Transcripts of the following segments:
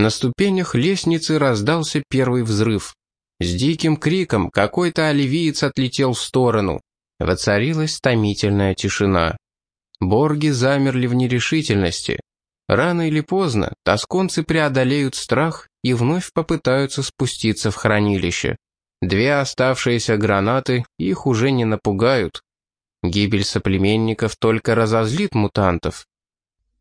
На ступенях лестницы раздался первый взрыв. С диким криком какой-то оливиец отлетел в сторону. Воцарилась томительная тишина. Борги замерли в нерешительности. Рано или поздно тосконцы преодолеют страх и вновь попытаются спуститься в хранилище. Две оставшиеся гранаты их уже не напугают. Гибель соплеменников только разозлит мутантов.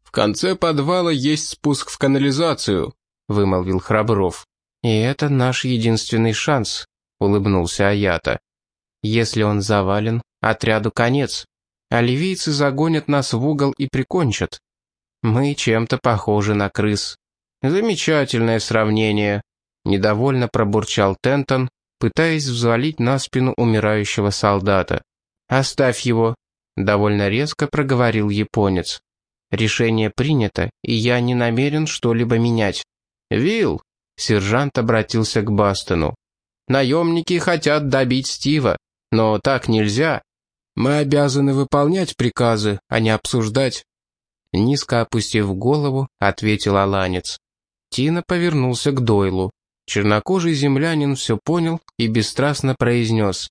«В конце подвала есть спуск в канализацию», — вымолвил Храбров. «И это наш единственный шанс», — улыбнулся Аята. «Если он завален, отряду конец. А ливийцы загонят нас в угол и прикончат. Мы чем-то похожи на крыс». «Замечательное сравнение», — недовольно пробурчал Тентон, пытаясь взвалить на спину умирающего солдата. «Оставь его», — довольно резко проговорил японец. «Решение принято, и я не намерен что-либо менять». «Вилл», Сержант обратился к Бастону. «Наемники хотят добить Стива, но так нельзя. Мы обязаны выполнять приказы, а не обсуждать». Низко опустив голову, ответил Аланец. Тина повернулся к Дойлу. Чернокожий землянин все понял и бесстрастно произнес.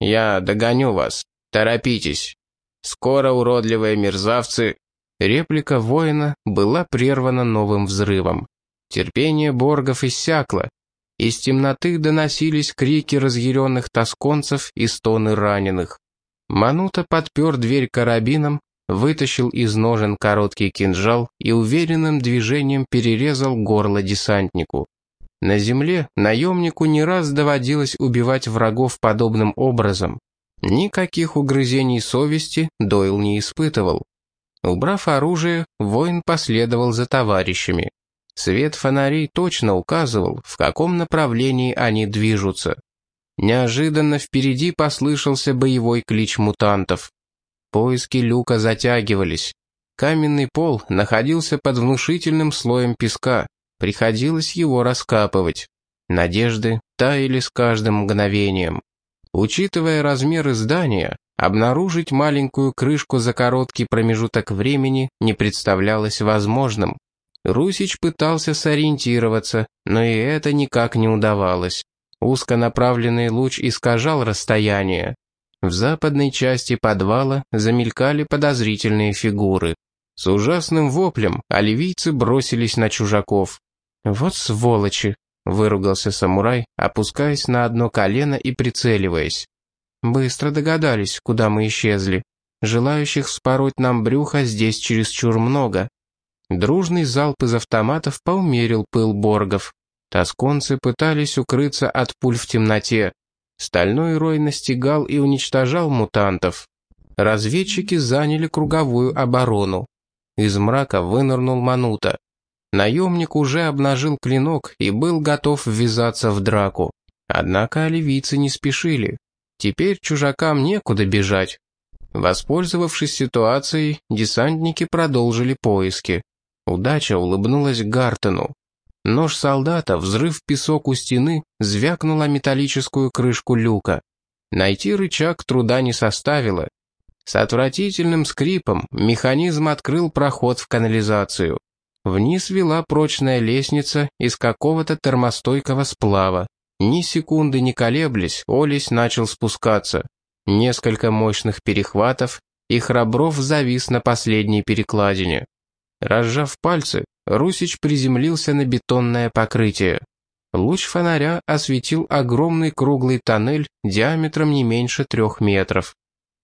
«Я догоню вас. Торопитесь. Скоро уродливые мерзавцы...» Реплика воина была прервана новым взрывом. Терпение боргов иссякло. Из темноты доносились крики разъяренных тосконцев и стоны раненых. Манута подпер дверь карабином, вытащил из ножен короткий кинжал и уверенным движением перерезал горло десантнику. На земле наемнику не раз доводилось убивать врагов подобным образом. Никаких угрызений совести Дойл не испытывал. Убрав оружие, воин последовал за товарищами. Свет фонарей точно указывал, в каком направлении они движутся. Неожиданно впереди послышался боевой клич мутантов. Поиски люка затягивались. Каменный пол находился под внушительным слоем песка. Приходилось его раскапывать. Надежды таяли с каждым мгновением. Учитывая размеры здания, обнаружить маленькую крышку за короткий промежуток времени не представлялось возможным. Русич пытался сориентироваться, но и это никак не удавалось. Узконаправленный луч искажал расстояние. В западной части подвала замелькали подозрительные фигуры. С ужасным воплем оливийцы бросились на чужаков. «Вот сволочи!» — выругался самурай, опускаясь на одно колено и прицеливаясь. «Быстро догадались, куда мы исчезли. Желающих спороть нам брюхо здесь чересчур много. Дружный залп из автоматов поумерил пыл боргов. Тосконцы пытались укрыться от пуль в темноте. Стальной рой настигал и уничтожал мутантов. Разведчики заняли круговую оборону. Из мрака вынырнул Манута. Наемник уже обнажил клинок и был готов ввязаться в драку. Однако оливийцы не спешили. Теперь чужакам некуда бежать. Воспользовавшись ситуацией, десантники продолжили поиски. Удача улыбнулась Гартону. Нож солдата, взрыв песок у стены, звякнула металлическую крышку люка. Найти рычаг труда не составило. С отвратительным скрипом механизм открыл проход в канализацию. Вниз вела прочная лестница из какого-то термостойкого сплава. Ни секунды не колеблясь, Олесь начал спускаться. Несколько мощных перехватов, и Храбров завис на последней перекладине. Разжав пальцы, Русич приземлился на бетонное покрытие. Луч фонаря осветил огромный круглый тоннель диаметром не меньше трех метров.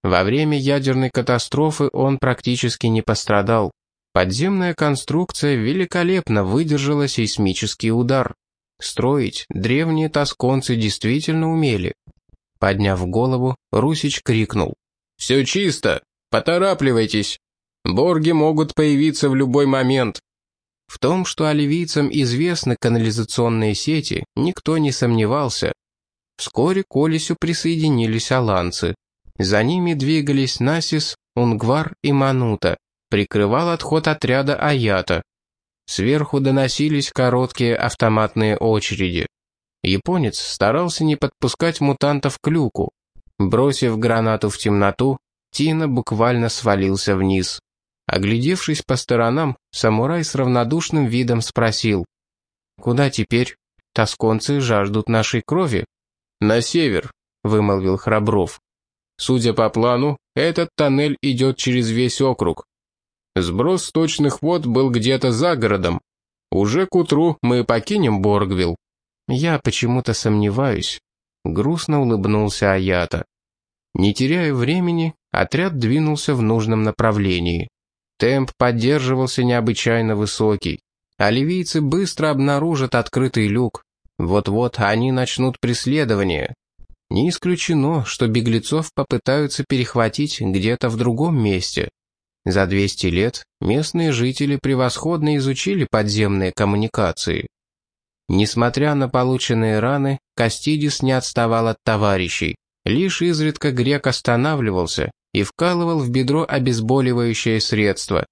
Во время ядерной катастрофы он практически не пострадал. Подземная конструкция великолепно выдержала сейсмический удар. Строить древние тосконцы действительно умели. Подняв голову, Русич крикнул. «Все чисто! Поторапливайтесь!» Борги могут появиться в любой момент. В том, что оливийцам известны канализационные сети, никто не сомневался. Вскоре к Олесю присоединились аланцы. За ними двигались Насис, Унгвар и Манута. Прикрывал отход отряда Аята. Сверху доносились короткие автоматные очереди. Японец старался не подпускать мутантов к люку. Бросив гранату в темноту, Тина буквально свалился вниз. Оглядевшись по сторонам, самурай с равнодушным видом спросил. Куда теперь? Тосконцы жаждут нашей крови. На север, вымолвил Храбров. Судя по плану, этот тоннель идет через весь округ. Сброс сточных вод был где-то за городом. Уже к утру мы покинем Боргвилл. Я почему-то сомневаюсь. Грустно улыбнулся Аята. Не теряя времени, отряд двинулся в нужном направлении. Темп поддерживался необычайно высокий. А ливийцы быстро обнаружат открытый люк. Вот-вот они начнут преследование. Не исключено, что беглецов попытаются перехватить где-то в другом месте. За 200 лет местные жители превосходно изучили подземные коммуникации. Несмотря на полученные раны, Кастидис не отставал от товарищей. Лишь изредка грек останавливался и вкалывал в бедро обезболивающее средство.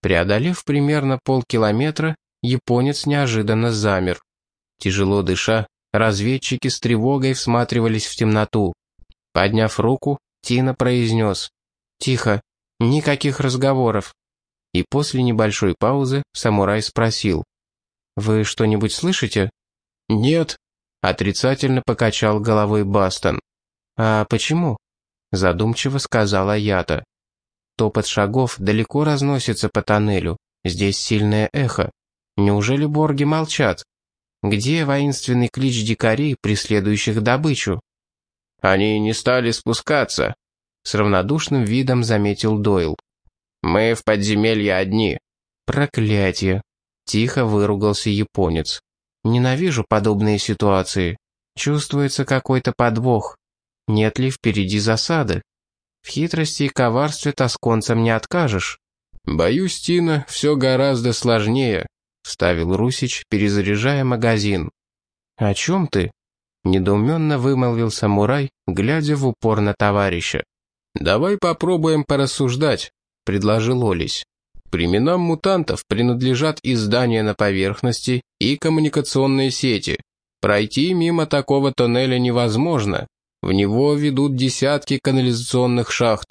Преодолев примерно полкилометра, японец неожиданно замер. Тяжело дыша, разведчики с тревогой всматривались в темноту. Подняв руку, Тина произнес «Тихо, никаких разговоров». И после небольшой паузы самурай спросил «Вы что-нибудь слышите?» «Нет», — отрицательно покачал головой Бастон. «А почему?» — задумчиво сказала Ята. «Топот шагов далеко разносится по тоннелю. Здесь сильное эхо. Неужели борги молчат? Где воинственный клич дикарей, преследующих добычу?» «Они не стали спускаться», — с равнодушным видом заметил Дойл. «Мы в подземелье одни». «Проклятие!» — тихо выругался японец. «Ненавижу подобные ситуации. Чувствуется какой-то подвох. Нет ли впереди засады? В хитрости и коварстве тосконцам не откажешь». «Боюсь, Тина, все гораздо сложнее», — вставил Русич, перезаряжая магазин. «О чем ты?» — недоуменно вымолвил самурай, глядя в упор на товарища. «Давай попробуем порассуждать», — предложил Олесь. Племенам мутантов принадлежат и здания на поверхности, и коммуникационные сети. Пройти мимо такого тоннеля невозможно. В него ведут десятки канализационных шахт.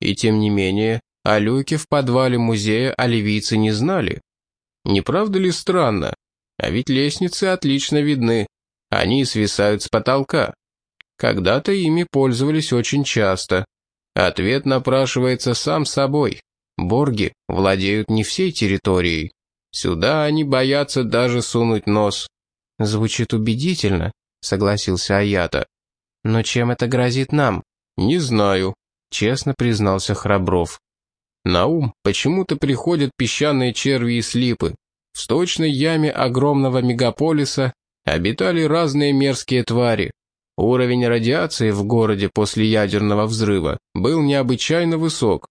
И тем не менее, о люке в подвале музея оливийцы не знали. Не правда ли странно? А ведь лестницы отлично видны. Они свисают с потолка. Когда-то ими пользовались очень часто. Ответ напрашивается сам собой. Борги владеют не всей территорией. Сюда они боятся даже сунуть нос. Звучит убедительно, согласился Аята. Но чем это грозит нам? Не знаю, честно признался Храбров. На ум почему-то приходят песчаные черви и слипы. В сточной яме огромного мегаполиса обитали разные мерзкие твари. Уровень радиации в городе после ядерного взрыва был необычайно высок.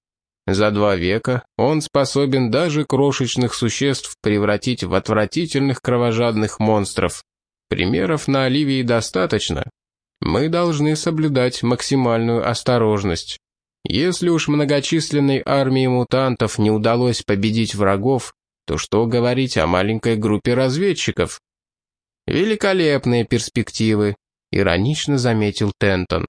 За два века он способен даже крошечных существ превратить в отвратительных кровожадных монстров. Примеров на Оливии достаточно. Мы должны соблюдать максимальную осторожность. Если уж многочисленной армии мутантов не удалось победить врагов, то что говорить о маленькой группе разведчиков? Великолепные перспективы, иронично заметил Тентон.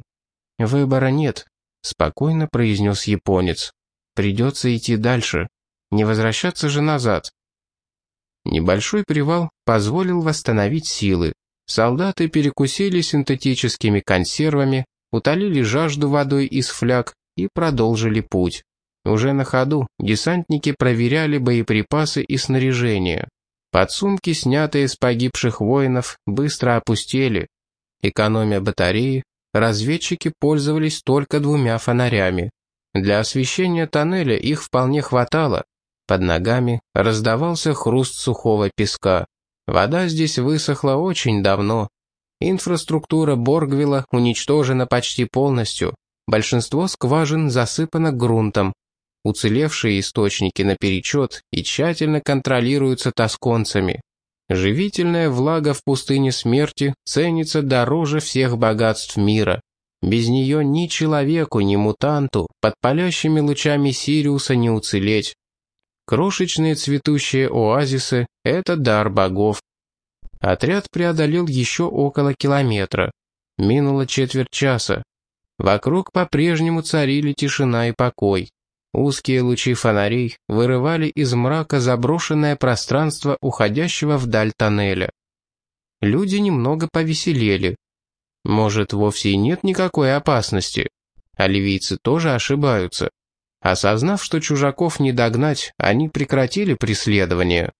Выбора нет, спокойно произнес японец. Придется идти дальше. Не возвращаться же назад. Небольшой привал позволил восстановить силы. Солдаты перекусили синтетическими консервами, утолили жажду водой из фляг и продолжили путь. Уже на ходу десантники проверяли боеприпасы и снаряжение. Подсумки, снятые с погибших воинов, быстро опустели. Экономя батареи, разведчики пользовались только двумя фонарями. Для освещения тоннеля их вполне хватало. Под ногами раздавался хруст сухого песка. Вода здесь высохла очень давно. Инфраструктура Боргвилла уничтожена почти полностью. Большинство скважин засыпано грунтом. Уцелевшие источники наперечет и тщательно контролируются тосконцами. Живительная влага в пустыне смерти ценится дороже всех богатств мира. Без нее ни человеку, ни мутанту под палящими лучами Сириуса не уцелеть. Крошечные цветущие оазисы — это дар богов. Отряд преодолел еще около километра. Минуло четверть часа. Вокруг по-прежнему царили тишина и покой. Узкие лучи фонарей вырывали из мрака заброшенное пространство уходящего вдаль тоннеля. люди немного повеселели. Может, вовсе и нет никакой опасности. А ливийцы тоже ошибаются. Осознав, что чужаков не догнать, они прекратили преследование.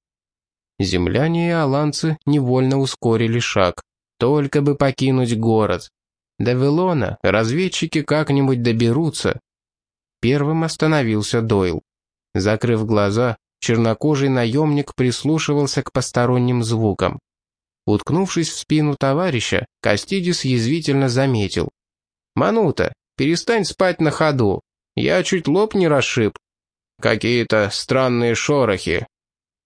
Земляне и аланцы невольно ускорили шаг. Только бы покинуть город. До Вилона разведчики как-нибудь доберутся. Первым остановился Дойл. Закрыв глаза, чернокожий наемник прислушивался к посторонним звукам. Уткнувшись в спину товарища, Кастидис язвительно заметил. «Манута, перестань спать на ходу. Я чуть лоб не расшиб. Какие-то странные шорохи».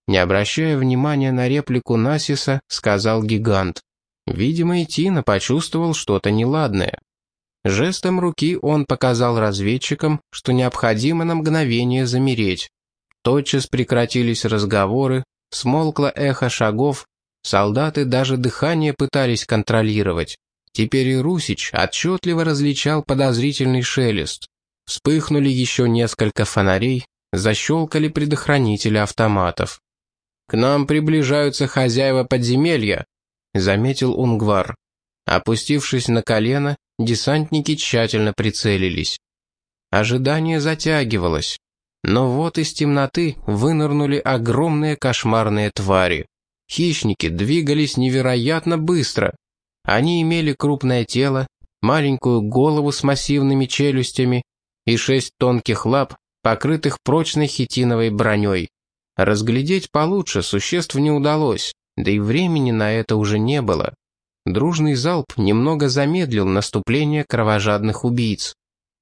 Не обращая внимания на реплику Насиса, сказал гигант. Видимо, и Тина почувствовал что-то неладное. Жестом руки он показал разведчикам, что необходимо на мгновение замереть. Тотчас прекратились разговоры, смолкло эхо шагов, солдаты даже дыхание пытались контролировать. Теперь и Русич отчетливо различал подозрительный шелест. Вспыхнули еще несколько фонарей, защелкали предохранители автоматов. «К нам приближаются хозяева подземелья», — заметил Унгвар. Опустившись на колено, десантники тщательно прицелились. Ожидание затягивалось. Но вот из темноты вынырнули огромные кошмарные твари. Хищники двигались невероятно быстро. Они имели крупное тело, маленькую голову с массивными челюстями и шесть тонких лап, покрытых прочной хитиновой броней. Разглядеть получше существ не удалось, да и времени на это уже не было. Дружный залп немного замедлил наступление кровожадных убийц.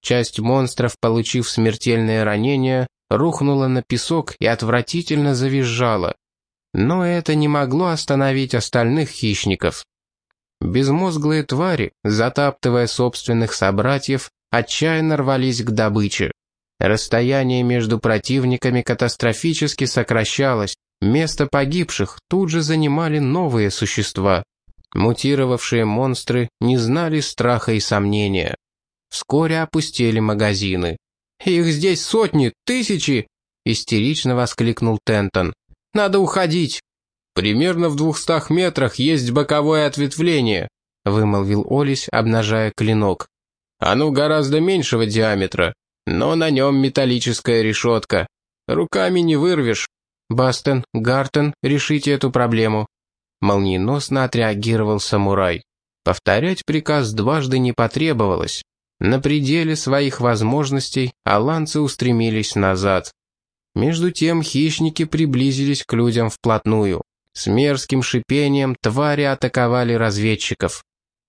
Часть монстров, получив смертельное ранение, рухнула на песок и отвратительно завизжала. Но это не могло остановить остальных хищников. Безмозглые твари, затаптывая собственных собратьев, отчаянно рвались к добыче. Расстояние между противниками катастрофически сокращалось, место погибших тут же занимали новые существа. Мутировавшие монстры не знали страха и сомнения. Вскоре опустили магазины. «Их здесь сотни, тысячи!» — истерично воскликнул Тентон. «Надо уходить!» «Примерно в двухстах метрах есть боковое ответвление», — вымолвил Олесь, обнажая клинок. «Оно гораздо меньшего диаметра, но на нем металлическая решетка. Руками не вырвешь». «Бастен, Гартен, решите эту проблему», Молниеносно отреагировал самурай. Повторять приказ дважды не потребовалось. На пределе своих возможностей аланцы устремились назад. Между тем хищники приблизились к людям вплотную. С мерзким шипением твари атаковали разведчиков.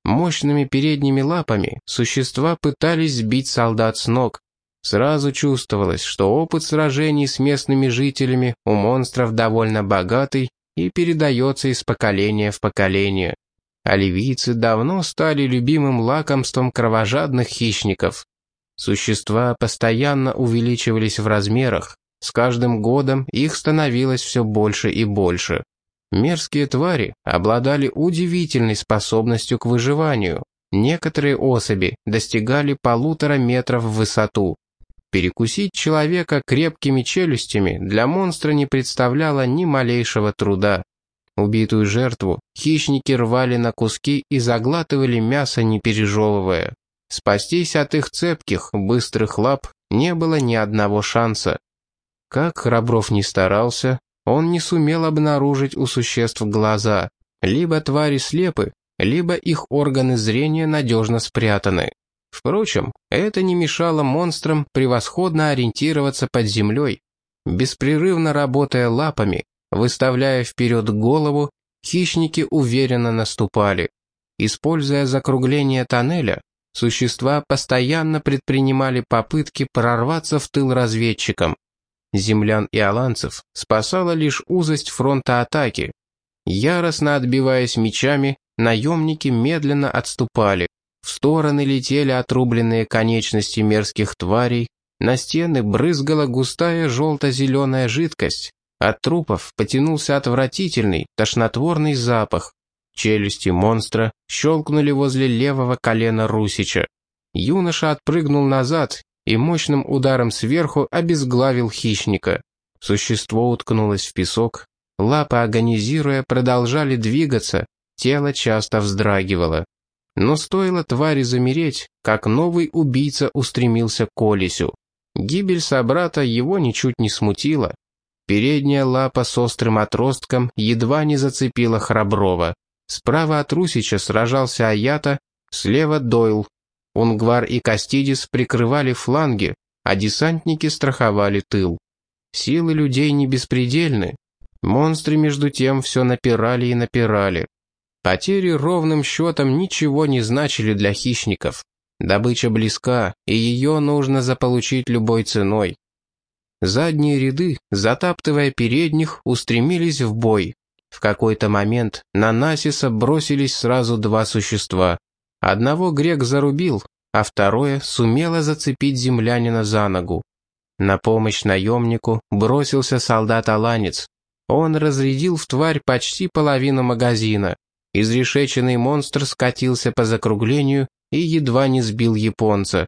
Мощными передними лапами существа пытались сбить солдат с ног. Сразу чувствовалось, что опыт сражений с местными жителями у монстров довольно богатый и передается из поколения в поколение. Оливийцы давно стали любимым лакомством кровожадных хищников. Существа постоянно увеличивались в размерах, с каждым годом их становилось все больше и больше. Мерзкие твари обладали удивительной способностью к выживанию. Некоторые особи достигали полутора метров в высоту. Перекусить человека крепкими челюстями для монстра не представляло ни малейшего труда. Убитую жертву хищники рвали на куски и заглатывали мясо, не пережевывая. Спастись от их цепких, быстрых лап не было ни одного шанса. Как Храбров не старался, он не сумел обнаружить у существ глаза. Либо твари слепы, либо их органы зрения надежно спрятаны. Впрочем, это не мешало монстрам превосходно ориентироваться под землей. Беспрерывно работая лапами, выставляя вперед голову, хищники уверенно наступали. Используя закругление тоннеля, существа постоянно предпринимали попытки прорваться в тыл разведчикам. Землян и аланцев спасала лишь узость фронта атаки. Яростно отбиваясь мечами, наемники медленно отступали. В стороны летели отрубленные конечности мерзких тварей, на стены брызгала густая желто-зеленая жидкость. От трупов потянулся отвратительный, тошнотворный запах. Челюсти монстра щелкнули возле левого колена Русича. Юноша отпрыгнул назад и мощным ударом сверху обезглавил хищника. Существо уткнулось в песок, лапы, агонизируя, продолжали двигаться, тело часто вздрагивало. Но стоило твари замереть, как новый убийца устремился к Олесю. Гибель собрата его ничуть не смутила. Передняя лапа с острым отростком едва не зацепила Храброва. Справа от Русича сражался Аята, слева Дойл. Унгвар и Кастидис прикрывали фланги, а десантники страховали тыл. Силы людей не беспредельны. Монстры между тем все напирали и напирали. Потери ровным счетом ничего не значили для хищников. Добыча близка, и ее нужно заполучить любой ценой. Задние ряды, затаптывая передних, устремились в бой. В какой-то момент на Насиса бросились сразу два существа. Одного грек зарубил, а второе сумело зацепить землянина за ногу. На помощь наемнику бросился солдат-аланец. Он разрядил в тварь почти половину магазина. Изрешеченный монстр скатился по закруглению и едва не сбил японца.